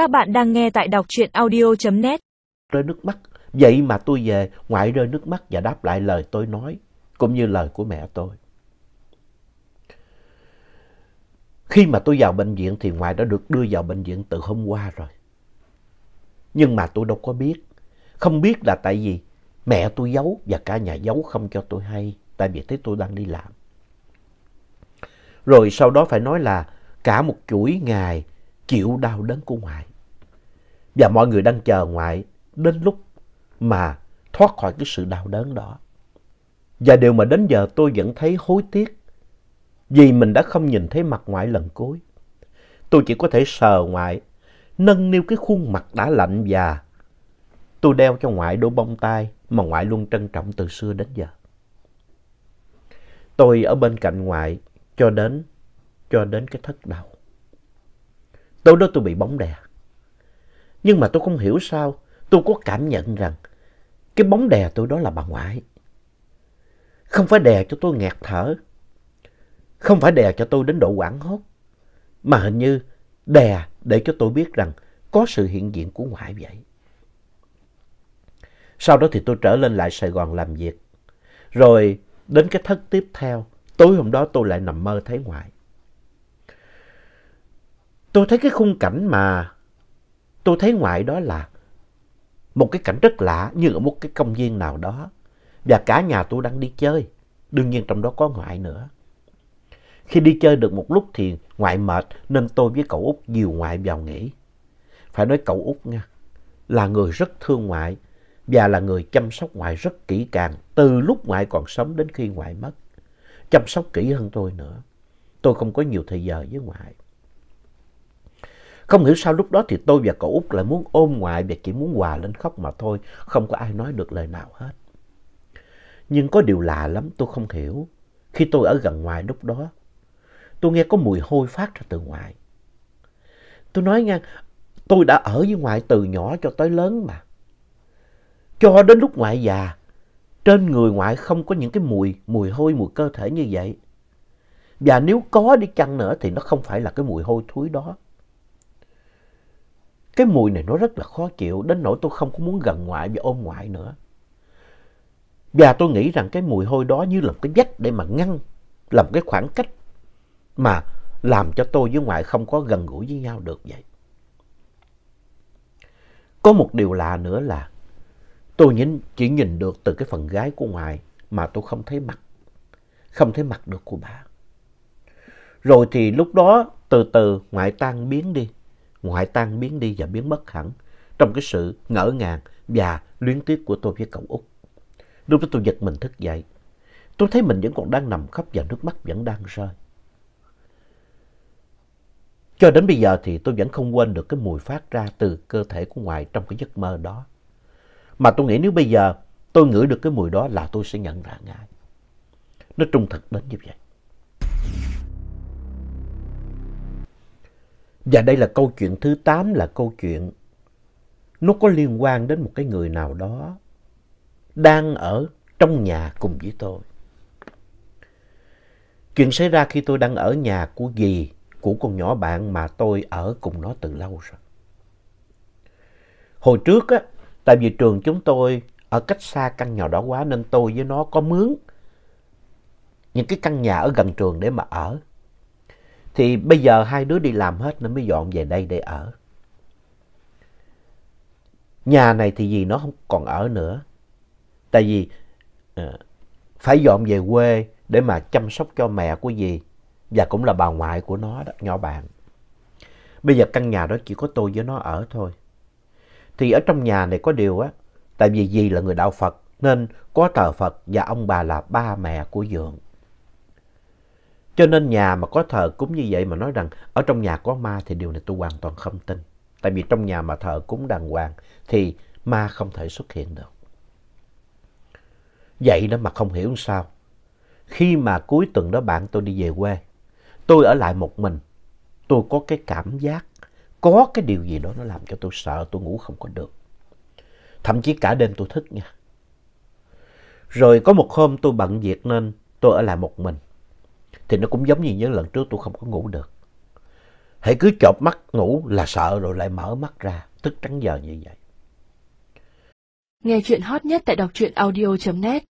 Các bạn đang nghe tại đọc truyện audio.net. Rơi nước mắt. Vậy mà tôi về, ngoại rơi nước mắt và đáp lại lời tôi nói, cũng như lời của mẹ tôi. Khi mà tôi vào bệnh viện thì ngoại đã được đưa vào bệnh viện từ hôm qua rồi. Nhưng mà tôi đâu có biết. Không biết là tại vì mẹ tôi giấu và cả nhà giấu không cho tôi hay. Tại vì thấy tôi đang đi làm. Rồi sau đó phải nói là cả một chuỗi ngày chịu đau đớn của ngoại. Và mọi người đang chờ ngoại đến lúc mà thoát khỏi cái sự đau đớn đó. Và điều mà đến giờ tôi vẫn thấy hối tiếc vì mình đã không nhìn thấy mặt ngoại lần cuối. Tôi chỉ có thể sờ ngoại, nâng niu cái khuôn mặt đã lạnh và tôi đeo cho ngoại đôi bông tai mà ngoại luôn trân trọng từ xưa đến giờ. Tôi ở bên cạnh ngoại cho đến, cho đến cái thất đầu. Tối đó tôi bị bóng đè. Nhưng mà tôi không hiểu sao, tôi có cảm nhận rằng cái bóng đè tôi đó là bà ngoại. Không phải đè cho tôi nghẹt thở, không phải đè cho tôi đến độ quảng hốt, mà hình như đè để cho tôi biết rằng có sự hiện diện của ngoại vậy. Sau đó thì tôi trở lên lại Sài Gòn làm việc. Rồi đến cái thất tiếp theo, tối hôm đó tôi lại nằm mơ thấy ngoại. Tôi thấy cái khung cảnh mà tôi thấy ngoại đó là một cái cảnh rất lạ như ở một cái công viên nào đó. Và cả nhà tôi đang đi chơi. Đương nhiên trong đó có ngoại nữa. Khi đi chơi được một lúc thì ngoại mệt nên tôi với cậu út dìu ngoại vào nghỉ. Phải nói cậu út nha, là người rất thương ngoại và là người chăm sóc ngoại rất kỹ càng từ lúc ngoại còn sống đến khi ngoại mất. Chăm sóc kỹ hơn tôi nữa. Tôi không có nhiều thời giờ với ngoại. Không hiểu sao lúc đó thì tôi và cậu út lại muốn ôm ngoại và chỉ muốn hòa lên khóc mà thôi. Không có ai nói được lời nào hết. Nhưng có điều lạ lắm tôi không hiểu. Khi tôi ở gần ngoài lúc đó, tôi nghe có mùi hôi phát ra từ ngoài. Tôi nói ngang tôi đã ở với ngoại từ nhỏ cho tới lớn mà. Cho đến lúc ngoại già, trên người ngoại không có những cái mùi, mùi hôi, mùi cơ thể như vậy. Và nếu có đi chăng nữa thì nó không phải là cái mùi hôi thối đó. Cái mùi này nó rất là khó chịu, đến nỗi tôi không có muốn gần ngoại và ôm ngoại nữa. Và tôi nghĩ rằng cái mùi hôi đó như là một cái vách để mà ngăn, làm cái khoảng cách mà làm cho tôi với ngoại không có gần gũi với nhau được vậy. Có một điều lạ nữa là tôi nhìn, chỉ nhìn được từ cái phần gái của ngoại mà tôi không thấy mặt, không thấy mặt được của bà. Rồi thì lúc đó từ từ ngoại tan biến đi, ngoại tan biến đi và biến mất hẳn trong cái sự ngỡ ngàng và luyến tiếc của tôi với cậu út. Lúc đó tôi giật mình thức dậy. Tôi thấy mình vẫn còn đang nằm khóc và nước mắt vẫn đang rơi. Cho đến bây giờ thì tôi vẫn không quên được cái mùi phát ra từ cơ thể của ngoại trong cái giấc mơ đó. Mà tôi nghĩ nếu bây giờ tôi ngửi được cái mùi đó là tôi sẽ nhận ra ngay. Nó trung thực đến như vậy. Và đây là câu chuyện thứ 8 là câu chuyện nó có liên quan đến một cái người nào đó đang ở trong nhà cùng với tôi. Chuyện xảy ra khi tôi đang ở nhà của dì của con nhỏ bạn mà tôi ở cùng nó từ lâu rồi. Hồi trước á, tại vì trường chúng tôi ở cách xa căn nhà đó quá nên tôi với nó có mướn những cái căn nhà ở gần trường để mà ở. Thì bây giờ hai đứa đi làm hết nên mới dọn về đây để ở. Nhà này thì gì nó không còn ở nữa. Tại vì uh, phải dọn về quê để mà chăm sóc cho mẹ của dì và cũng là bà ngoại của nó đó, nhỏ bạn. Bây giờ căn nhà đó chỉ có tôi với nó ở thôi. Thì ở trong nhà này có điều á, tại vì dì là người đạo Phật nên có thờ Phật và ông bà là ba mẹ của Dượng. Cho nên nhà mà có thờ cúng như vậy mà nói rằng ở trong nhà có ma thì điều này tôi hoàn toàn không tin. Tại vì trong nhà mà thờ cúng đàng hoàng thì ma không thể xuất hiện được. Vậy đó mà không hiểu sao. Khi mà cuối tuần đó bạn tôi đi về quê, tôi ở lại một mình. Tôi có cái cảm giác, có cái điều gì đó nó làm cho tôi sợ, tôi ngủ không có được. Thậm chí cả đêm tôi thức nha. Rồi có một hôm tôi bận việc nên tôi ở lại một mình. Thì nó cũng giống như những lần trước tôi không có ngủ được. hãy cứ chộp mắt ngủ là sợ rồi lại mở mắt ra, thức trắng giờ như vậy. Nghe chuyện hot nhất tại đọc truyện audio.net